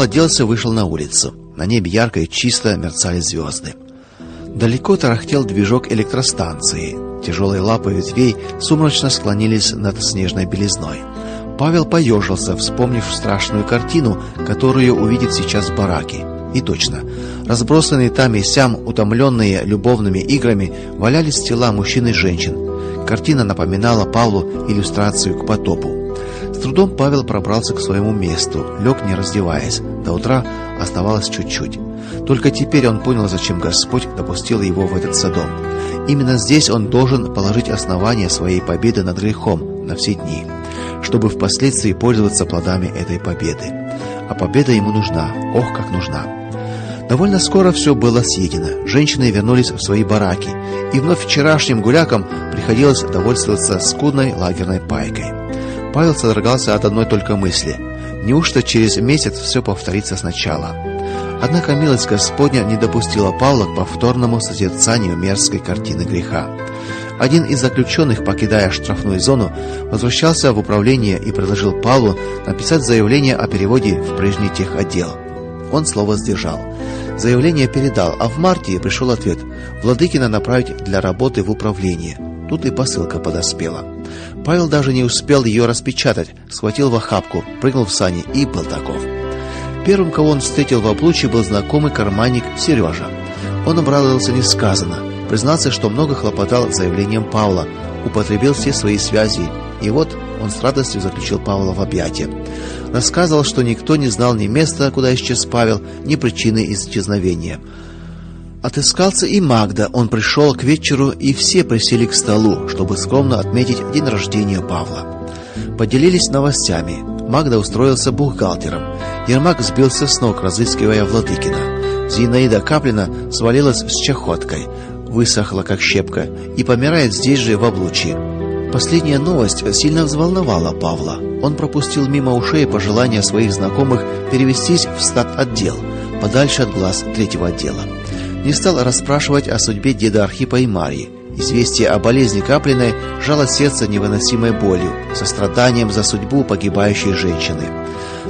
Павел оделся вышел на улицу. На небе ярко и чисто мерцали звезды. Далеко тарахтел движок электростанции. Тяжелые лапы ветвей сумрачно склонились над снежной белизной. Павел поежился, вспомнив страшную картину, которую увидит сейчас в бараке. И точно. Разбросанные там и сям, утомленные любовными играми, валялись тела мужчин и женщин. Картина напоминала Павлу иллюстрацию к потопу. С трудом Павел пробрался к своему месту, лег не раздеваясь. До утра оставалось чуть-чуть. Только теперь он понял, зачем Господь допустил его в этот садом. Именно здесь он должен положить основание своей победы над грехом на все дни чтобы впоследствии пользоваться плодами этой победы. А победа ему нужна, ох, как нужна. Довольно скоро все было съедено. Женщины вернулись в свои бараки, и вновь вчерашним гулякам приходилось довольствоваться скудной лагерной пайкой. Павел содрогался от одной только мысли: неужто через месяц все повторится сначала? Однако милость Господня не допустила Павла к повторному созерцанию мерзкой картины греха. Один из заключенных, покидая штрафную зону, возвращался в управление и предложил Павлу написать заявление о переводе в прежний техотдел. Он слово сдержал. Заявление передал, а в марте пришел ответ: Владыкина направить для работы в управление. Тут и посылка подоспела. Павел даже не успел ее распечатать, схватил в охапку, прыгнул в сани и был таков. Первым, кого он встретил в облучье, был знакомый карманник Сережа. Он обрадовался несказанно признался, что много хлопотал заявлением Павла, употребил все свои связи, и вот он с радостью заключил Павла в объятия. Рассказывал, что никто не знал ни места, куда исчез Павел, ни причины исчезновения. Отыскался и Магда. Он пришел к вечеру, и все присели к столу, чтобы скромно отметить день рождения Павла. Поделились новостями. Магда устроился бухгалтером. Ермак сбился с ног, разыскивая Владыкина. Зинаида Каплина свалилась с чахоткой высохла как щепка и помирает здесь же в облучье. Последняя новость сильно взволновала Павла. Он пропустил мимо ушей пожелания своих знакомых перевестись в стат-отдел, подальше от глаз третьего отдела. Не стал расспрашивать о судьбе деда Архипа и Марии. Известие о болезни Каплиной жало сердце невыносимой болью, состраданием за судьбу погибающей женщины.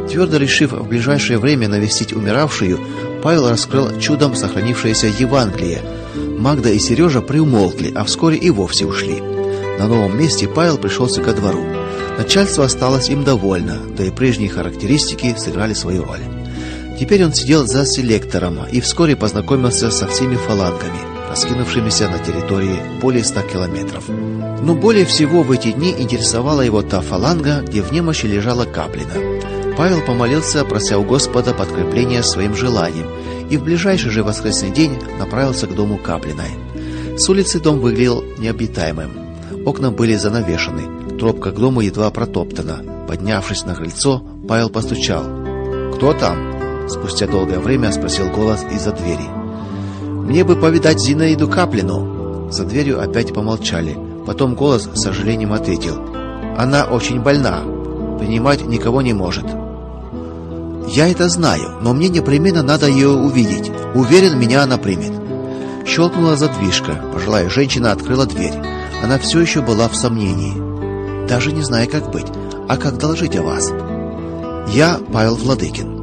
Твердо решив в ближайшее время навестить умиравшую, Павел раскрыл чудом сохранившееся Евангелие. Магда и Сережа приумолкли, а вскоре и вовсе ушли. На новом месте Павел пришелся ко двору. Начальство осталось им довольно, да и прежние характеристики сыграли свою роль. Теперь он сидел за селектором и вскоре познакомился со всеми фалангами, раскинувшимися на территории более ста километров. Но более всего в эти дни интересовала его та фаланга, где в немощи лежала Каплина. Павел помолился, прося у Господа подкрепления своим желаниям, и в ближайший же воскресный день направился к дому Каплиной. С улицы дом выглядел необитаемым. Окна были занавешены, тропка к дому едва протоптана. Поднявшись на крыльцо, Павел постучал. "Кто там?" Спустя долгое время спросил голос из-за двери. "Мне бы повидать Зинаиду Каплину". За дверью опять помолчали. Потом голос с сожалением ответил: "Она очень больна, принимать никого не может". Я это знаю, но мне непременно надо ее увидеть. Уверен, меня она примет. Щелкнула задвижка. Пожилая женщина открыла дверь. Она все еще была в сомнении. Даже не зная, как быть. А как доложить о вас? Я Павел Владыкин.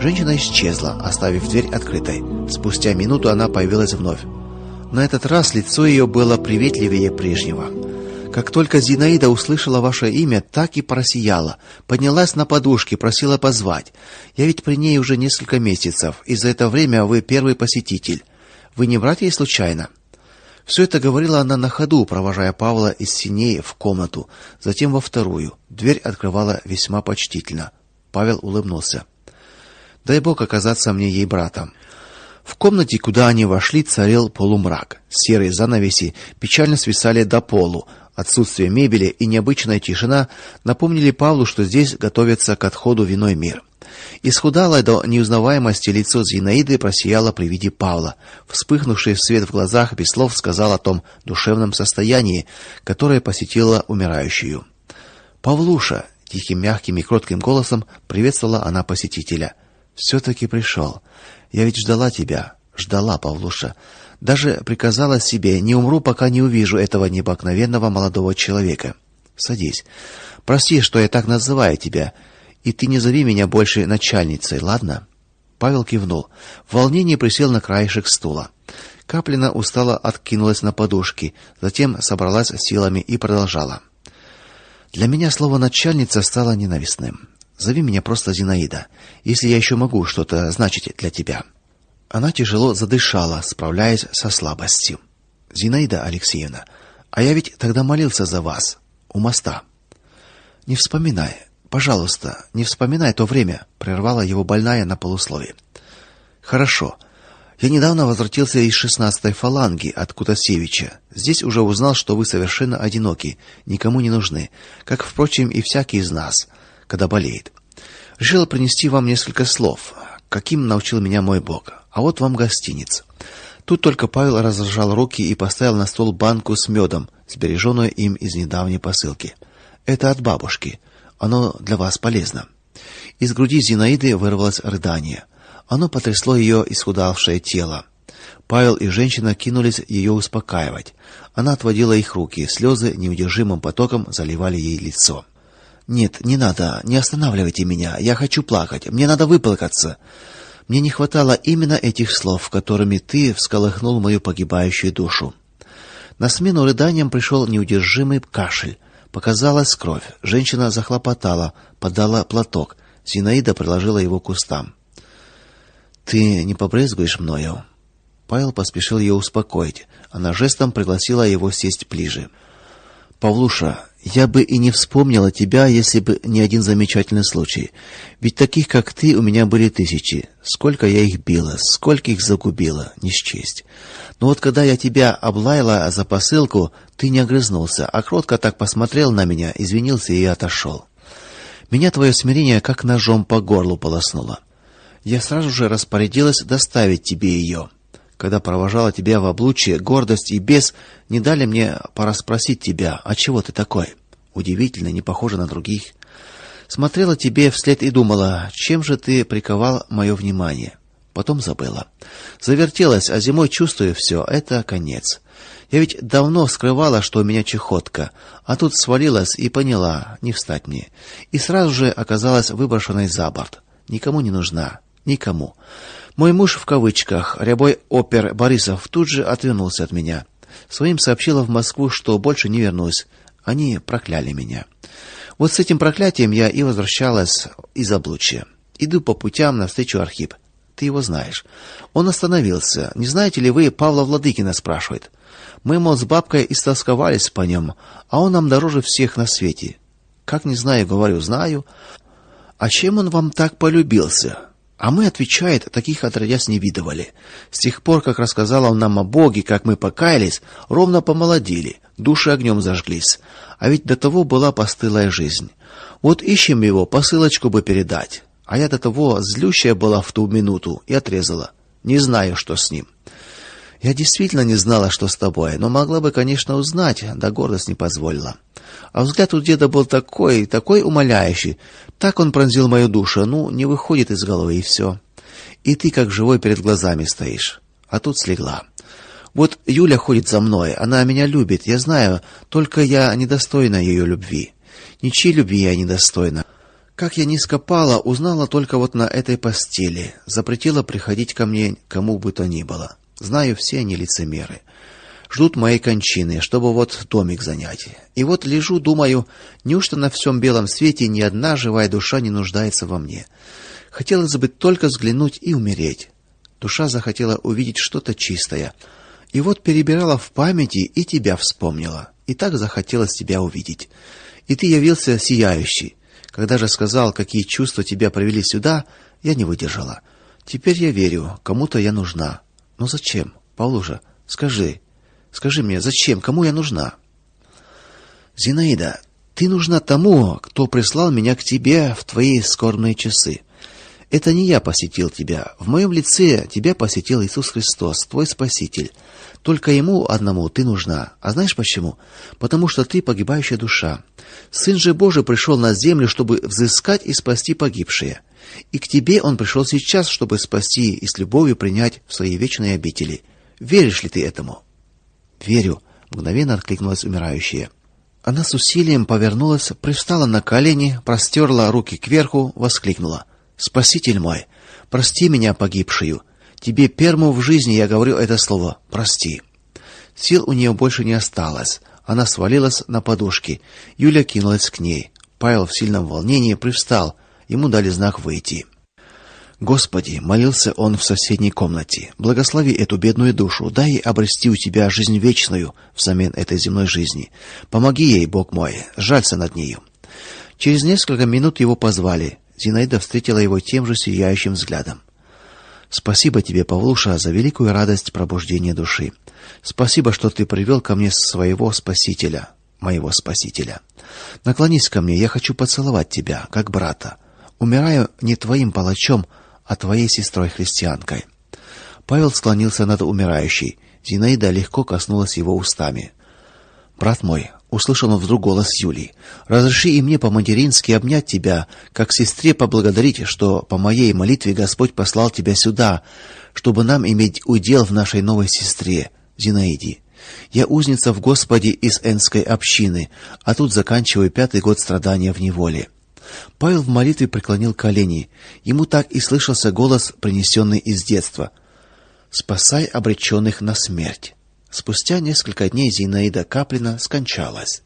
Женщина исчезла, оставив дверь открытой. Спустя минуту она появилась вновь. На этот раз лицо ее было приветливее прежнего. Как только Зинаида услышала ваше имя, так и просияла. Поднялась на подушке, просила позвать. Я ведь при ней уже несколько месяцев, и за это время вы первый посетитель. Вы не брат ей случайно? Все это говорила она на ходу, провожая Павла из синей в комнату, затем во вторую. Дверь открывала весьма почтительно. Павел улыбнулся. Дай бог оказаться мне ей братом. В комнате, куда они вошли, царил полумрак. Серые занавеси печально свисали до полу, Отсутствие мебели и необычная тишина напомнили Павлу, что здесь готовится к отходу в иной мир. Исхудалое до неузнаваемости лицо Зинаиды просияло при виде Павла. Вспыхнувший свет в глазах без слов сказал о том душевном состоянии, которое посетило умирающую. "Павлуша", тихим, мягким и кротким голосом приветствовала она посетителя. Все таки пришел. Я ведь ждала тебя, ждала, Павлуша. Даже приказала себе: "Не умру, пока не увижу этого необыкновенного молодого человека". Садись. Прости, что я так называю тебя. И ты не зови меня больше начальницей, ладно? Павел кивнул. В волнении присел на краешек стула. Каплина устало откинулась на подушки, затем собралась силами и продолжала. Для меня слово начальница стало ненавистным. Зови меня просто Зинаида, если я еще могу что-то значить для тебя. Она тяжело задышала, справляясь со слабостью. Зинаида Алексеевна, а я ведь тогда молился за вас у моста. Не вспоминай, пожалуйста, не вспоминай то время, прервала его больная на полуслове. Хорошо. Я недавно возвратился из шестнадцатой фаланги от Кутасевича. Здесь уже узнал, что вы совершенно одиноки, никому не нужны, как впрочем и всякий из нас, когда болеет. Решил принести вам несколько слов, каким научил меня мой Бог. А вот вам гостиниц. Тут только Павел разжал руки и поставил на стол банку с медом, сбереженную им из недавней посылки. Это от бабушки. Оно для вас полезно. Из груди Зинаиды вырвалось рыдание. Оно потрясло ее исхудавшее тело. Павел и женщина кинулись ее успокаивать. Она отводила их руки, слезы неудержимым потоком заливали ей лицо. Нет, не надо, не останавливайте меня. Я хочу плакать. Мне надо выплакаться. Мне не хватало именно этих слов, которыми ты всколыхнул мою погибающую душу. На смену рыданиям пришел неудержимый кашель. Показалась кровь. Женщина захлопотала, подала платок. Зинаида приложила его к устам. Ты не побрезгуешь мною? Павел поспешил ее успокоить. Она жестом пригласила его сесть ближе. Павлуша, я бы и не вспомнила тебя, если бы не один замечательный случай. Ведь таких, как ты, у меня были тысячи. Сколько я их била, сколько их загубила, не счесть. Но вот когда я тебя облаяла за посылку, ты не огрызнулся, а кротко так посмотрел на меня, извинился и отошел. Меня твое смирение как ножом по горлу полоснуло. Я сразу же распорядилась доставить тебе ее когда провожала тебя в облучье, гордость и бес не дали мне порасспросить тебя, а чего ты такой? Удивительно, не похожа на других. Смотрела тебе вслед и думала, чем же ты приковал мое внимание. Потом забыла. Завертелась, а зимой чувствую все, это конец. Я ведь давно скрывала, что у меня чехотка, а тут свалилась и поняла, не встать мне. И сразу же оказалась выброшенной за борт. Никому не нужна, никому. Мой муж в кавычках, рябой опер Борисов, тут же отвернулся от меня. Своим сообщила в Москву, что больше не вернусь. Они прокляли меня. Вот с этим проклятием я и возвращалась из облучья. Иду по путям навстречу Архип. Ты его знаешь. Он остановился. Не знаете ли вы Павла Владыкина спрашивает. Мы мол с бабкой истосковались по нем, а он нам дороже всех на свете. Как не знаю, говорю, знаю. А чем он вам так полюбился? А мы, отвечает, таких отродясь не видывали. С тех пор, как рассказал он нам о Боге, как мы покаялись, ровно помолодели, души огнем зажглись. А ведь до того была постылая жизнь. Вот ищем его, посылочку бы передать. А я до того злющая была в ту минуту и отрезала. Не знаю, что с ним. Я действительно не знала, что с тобой, но могла бы, конечно, узнать, да гордость не позволила. А взгляд у деда был такой, такой умоляющий. Так он пронзил мою душу, ну, не выходит из головы и все. И ты как живой перед глазами стоишь. А тут слегла. Вот Юля ходит за мной, она меня любит, я знаю, только я недостойна ее любви. Ничьей любви я недостойна. Как я низко пала, узнала только вот на этой постели. Запретила приходить ко мне кому бы то ни было. Знаю, все они лицемеры ждут моей кончины, чтобы вот домик занять. И вот лежу, думаю, неужто на всем белом свете ни одна живая душа не нуждается во мне? Хотелось бы только взглянуть и умереть. Душа захотела увидеть что-то чистое. И вот перебирала в памяти и тебя вспомнила. И так захотелось тебя увидеть. И ты явился сияющий. Когда же сказал, какие чувства тебя привели сюда, я не выдержала. Теперь я верю, кому-то я нужна. Но зачем? Павлуша, скажи, Скажи мне, зачем, кому я нужна? Зинаида, ты нужна тому, кто прислал меня к тебе в твои скорбные часы. Это не я посетил тебя, в моем лице тебя посетил Иисус Христос, твой Спаситель. Только ему одному ты нужна. А знаешь почему? Потому что ты погибающая душа. Сын же Божий пришел на землю, чтобы взыскать и спасти погибшие. И к тебе он пришел сейчас, чтобы спасти и с любовью принять в свои вечные обители. Веришь ли ты этому? Верю, мгновенно откликнулась умирающая. Она с усилием повернулась, привстала на колени, простерла руки кверху, воскликнула: "Спаситель мой, прости меня погибшую. Тебе первому в жизни я говорю это слово: прости". Сил у нее больше не осталось. Она свалилась на подушки. Юля кинулась к ней. Павел в сильном волнении привстал. Ему дали знак выйти. Господи, молился он в соседней комнате. Благослови эту бедную душу, дай ей обрести у тебя жизнь вечную взамен этой земной жизни. Помоги ей, Бог мой, жалься над нею. Через несколько минут его позвали. Зинаида встретила его тем же сияющим взглядом. Спасибо тебе, Павлуша, за великую радость пробуждения души. Спасибо, что ты привел ко мне своего спасителя, моего спасителя. Наклонись ко мне, я хочу поцеловать тебя, как брата. Умираю не твоим палачом, а твоей сестрой-христианкой. Павел склонился над умирающей. Зинаида легко коснулась его устами. Брат мой, услышал он вдруг голос Юлии. Разреши и мне по-матерински обнять тебя, как сестре поблагодарить, что по моей молитве Господь послал тебя сюда, чтобы нам иметь удел в нашей новой сестре Зинаиде. Я узница в Господе из Энской общины, а тут заканчиваю пятый год страдания в неволе. Павел в молитве преклонил колени. Ему так и слышался голос, принесенный из детства: "Спасай обреченных на смерть". Спустя несколько дней Зинаида Каплина скончалась.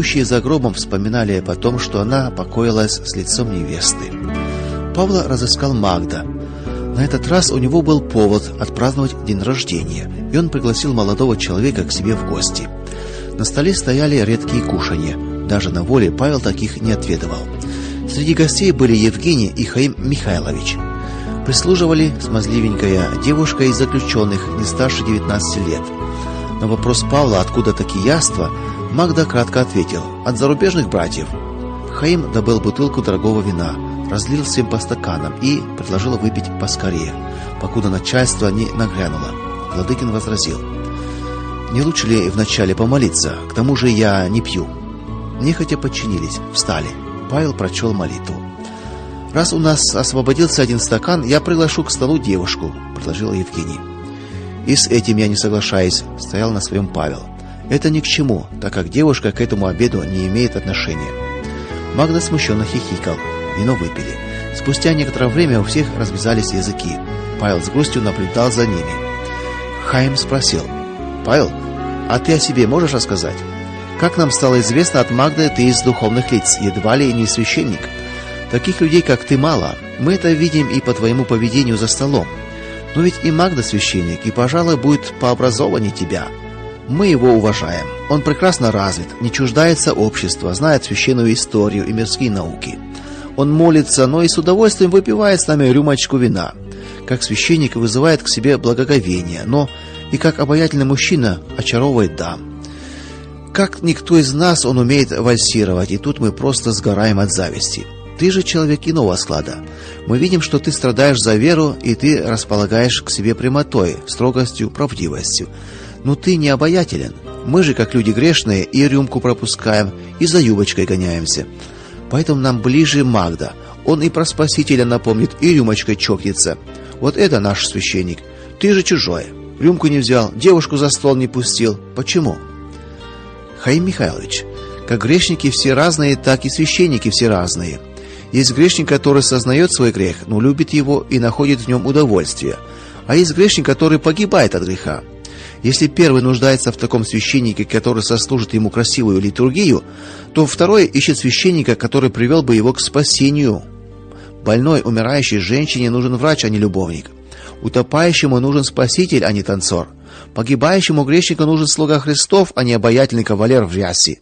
Идущие за гробом вспоминали потом, что она покоилась с лицом невесты. Павла разыскал Магда. На этот раз у него был повод отпраздновать день рождения, и он пригласил молодого человека к себе в гости. На столе стояли редкие кушанья. Даже на воле Павел таких не отведывал. Среди гостей были Евгений и Хаим Михайлович. Прислуживали смазливенькая девушка из заключенных, не старше 19 лет. На вопрос Павла, откуда такие яства, Магда кратко ответил: "От зарубежных братьев". Хаим добыл бутылку дорогого вина, разлил всем по стаканам и предложил выпить поскорее, покуда начальство не нагрянуло. Владыкин возразил: "Не лучше ли вначале помолиться? К тому же я не пью". Нехотя подчинились, встали. Павел прочел молитву. Раз у нас освободился один стакан, я приглашу к столу девушку, предложил Евгений. И с этим я не соглашаюсь, стоял на своем Павел. Это ни к чему, так как девушка к этому обеду не имеет отношения. Магда смущенно хихикал. Вино выпили. Спустя некоторое время у всех развязались языки. Павел с грустью наблюдал за ними. Хайм спросил: "Павел, а ты о себе можешь рассказать? Как нам стало известно от Магды, ты из духовных лиц, едва ли не священник. Таких людей, как ты, мало. Мы это видим и по твоему поведению за столом. Но ведь и Магда священник, и, пожалуй, будет пообразованнее тебя. Мы его уважаем. Он прекрасно развит, не чуждается общества, знает священную историю и мирские науки. Он молится, но и с удовольствием выпивает с нами рюмочку вина. Как священник вызывает к себе благоговение, но и как обаятельный мужчина очаровывает дам. Как никто из нас он умеет вальсировать, и тут мы просто сгораем от зависти. Ты же человек иного склада. Мы видим, что ты страдаешь за веру, и ты располагаешь к себе прямотой, строгостью, правдивостью. Но ты не обаятелен. Мы же, как люди грешные, и рюмку пропускаем, и за юбочкой гоняемся. Поэтому нам ближе Магда. Он и про Спасителя напомнит, и рюмочкой чокнется. Вот это наш священник. Ты же чужой. Рюмку не взял, девушку за стол не пустил. Почему? Хаим Михайлович, как грешники все разные, так и священники все разные. Есть грешник, который сознает свой грех, но любит его и находит в нем удовольствие. А есть грешник, который погибает от греха. Если первый нуждается в таком священнике, который сослужит ему красивую литургию, то второй ищет священника, который привел бы его к спасению. Больной, умирающей женщине нужен врач, а не любовник. Утопающему нужен спаситель, а не танцор. Погибающему грешнику нужен слуга Христов, а не обаятельный кавалер в рясе.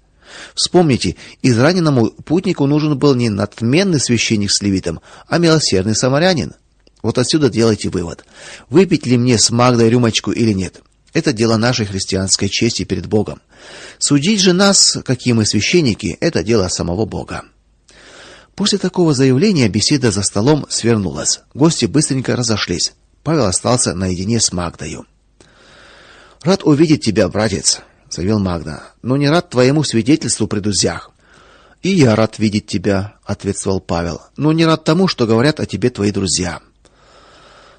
Вспомните, израненному путнику нужен был не надменный священник с левитом, а милосердный самарянин. Вот отсюда делайте вывод. Выпить ли мне с Магдой рюмочку или нет? Это дело нашей христианской чести перед Богом. Судить же нас, какие мы священники, это дело самого Бога. После такого заявления беседа за столом свернулась. Гости быстренько разошлись. Павел остался наедине с Магдою. Рад увидеть тебя, братец, заявил Магда. Но не рад твоему свидетельству при друзьях. И я рад видеть тебя, ответствовал Павел. Но не рад тому, что говорят о тебе твои друзья.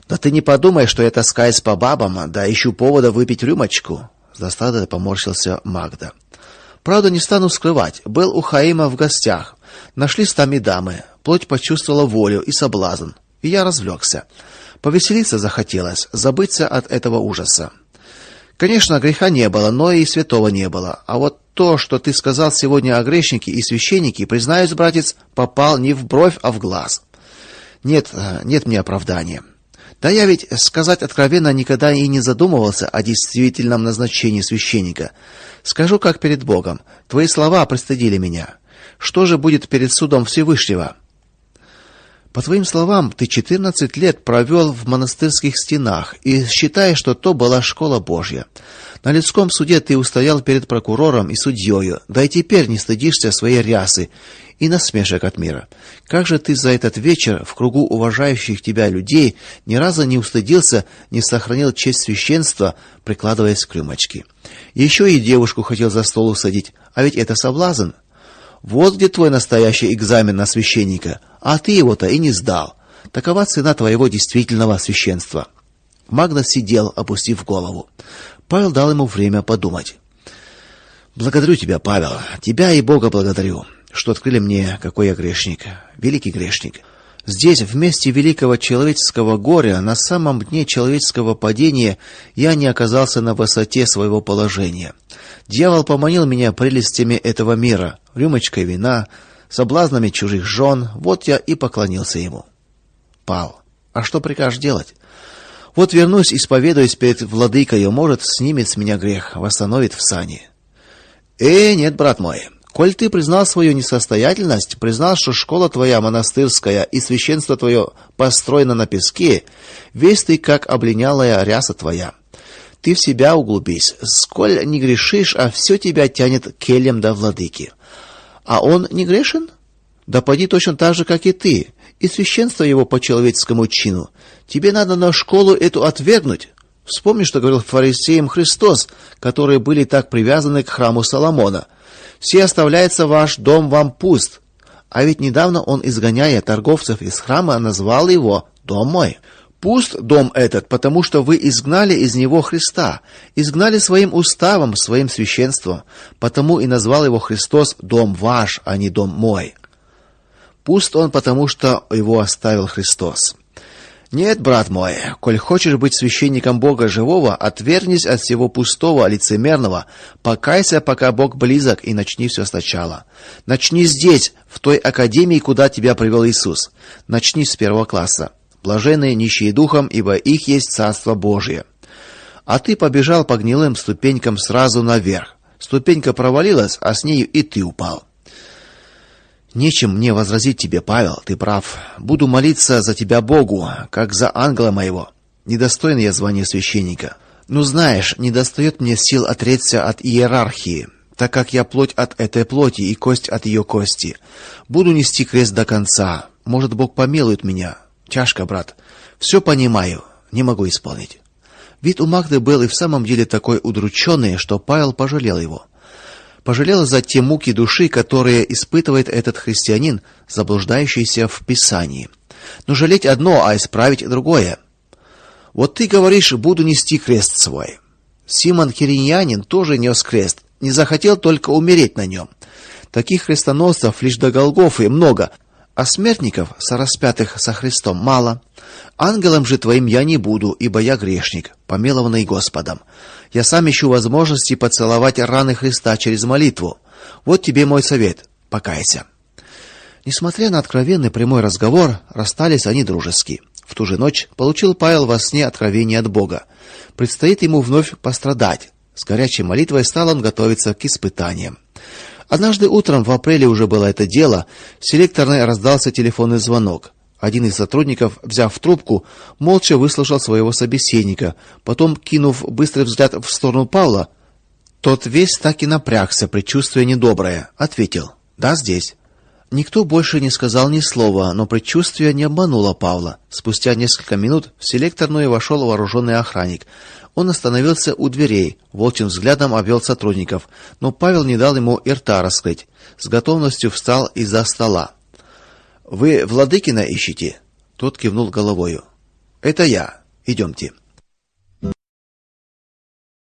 Да ты не подумай, что я таскаюсь по бабам, да ищу повода выпить рюмочку, с досадой поморщился Магда. Правда, не стану скрывать, был у Хаима в гостях. Нашлись там и дамы. Плоть почувствовала волю и соблазн, и я развлекся. Повеселиться захотелось, забыться от этого ужаса. Конечно, греха не было, но и святого не было. А вот то, что ты сказал сегодня о грешнике и священнике, признаюсь, братец, попал не в бровь, а в глаз. Нет, э, нет мне оправдания. Да я ведь, сказать откровенно, никогда и не задумывался о действительном назначении священника. Скажу как перед Богом, твои слова пристыдили меня. Что же будет перед судом Всевышнего? По твоим словам, ты 14 лет провел в монастырских стенах и считаешь, что то была школа Божья. На людском суде ты устоял перед прокурором и судьей, да и теперь не стыдишься своей рясы и насмешек от мира. Как же ты за этот вечер в кругу уважающих тебя людей ни разу не устыдился, не сохранил честь священства, прикладываясь к рюмочке? Еще и девушку хотел за стол усадить, а ведь это соблазн. Вот где твой настоящий экзамен на священника, а ты его-то и не сдал. Такова цена твоего действительного священства. Магнус сидел, опустив голову. Павел дал ему время подумать. Благодарю тебя, Павел. Тебя и Бога благодарю что открыли мне, какой я грешник, великий грешник. Здесь, в месте великого человеческого горя, на самом дне человеческого падения, я не оказался на высоте своего положения. Дьявол поманил меня прелестями этого мира, рюмочкой вина, соблазнами чужих жен, вот я и поклонился ему. Пал. А что прикажешь делать? Вот вернусь, исповедуюсь перед владыкой, может, снимет с меня грех, восстановит в сане. Э, нет, брат мой, Коль ты признал свою несостоятельность, признал, что школа твоя монастырская и священство твое построено на песке, весь ты как облинялая ряса твоя. Ты в себя углубись, сколь не грешишь, а все тебя тянет к келям да владыки. А он не грешен? Да поди точно так же, как и ты, и священство его по человеческому чину. Тебе надо на школу эту отвергнуть. Вспомни, что говорил фарисеям Христос, которые были так привязаны к храму Соломона – все оставляется ваш дом вам пуст. А ведь недавно он, изгоняя торговцев из храма, назвал его дом мой. Пуст дом этот, потому что вы изгнали из него Христа, изгнали своим уставом, своим священством, потому и назвал его Христос дом ваш, а не дом мой. Пуст он, потому что его оставил Христос. Нет, брат мой, коль хочешь быть священником Бога живого, отвернись от всего пустого, лицемерного, покайся, пока Бог близок, и начни все сначала. Начни здесь, в той академии, куда тебя привел Иисус. Начни с первого класса. Блаженные нищие духом, ибо их есть царство Божие. А ты побежал по гнилым ступенькам сразу наверх. Ступенька провалилась, а с нею и ты упал. Нечем мне возразить тебе, Павел, ты прав. Буду молиться за тебя Богу, как за ангела моего. Недостоин я звания священника. Ну знаешь, не достает мне сил отречься от иерархии, так как я плоть от этой плоти и кость от ее кости. Буду нести крест до конца. Может, Бог помилует меня. Тяжко, брат. Все понимаю, не могу исполнить. Вид у Магды был и в самом деле такой удрученный, что Павел пожалел его пожалела за те муки души, которые испытывает этот христианин, заблуждающийся в Писании. Но жалеть одно, а исправить другое. Вот ты говоришь, буду нести крест свой. Симон Кириньянин тоже нес крест, не захотел только умереть на нем. Таких крестоносцев лишь до Голгофы много, а смертников, сораспятых со Христом, мало. Ангелом же твоим я не буду, ибо я грешник, помилованный Господом. Я сам ищу возможности поцеловать раны Христа через молитву. Вот тебе мой совет: покайся. Несмотря на откровенный прямой разговор, расстались они дружески. В ту же ночь получил Павел во сне откровение от Бога. Предстоит ему вновь пострадать. С горячей молитвой стал он готовиться к испытаниям. Однажды утром в апреле уже было это дело, в селекторной раздался телефонный звонок. Один из сотрудников, взяв трубку, молча выслушал своего собеседника, потом, кинув быстрый взгляд в сторону Павла, тот весь так и напрягся, предчувствуя недоброе, ответил: "Да, здесь". Никто больше не сказал ни слова, но предчувствие не обмануло Павла. Спустя несколько минут в селекторную вошел вооруженный охранник. Он остановился у дверей, волчьим взглядом обвел сотрудников, но Павел не дал ему и рта раскрыть. С готовностью встал из-за стола. Вы Владыкина ищете? Тот кивнул головою. Это я. Идемте.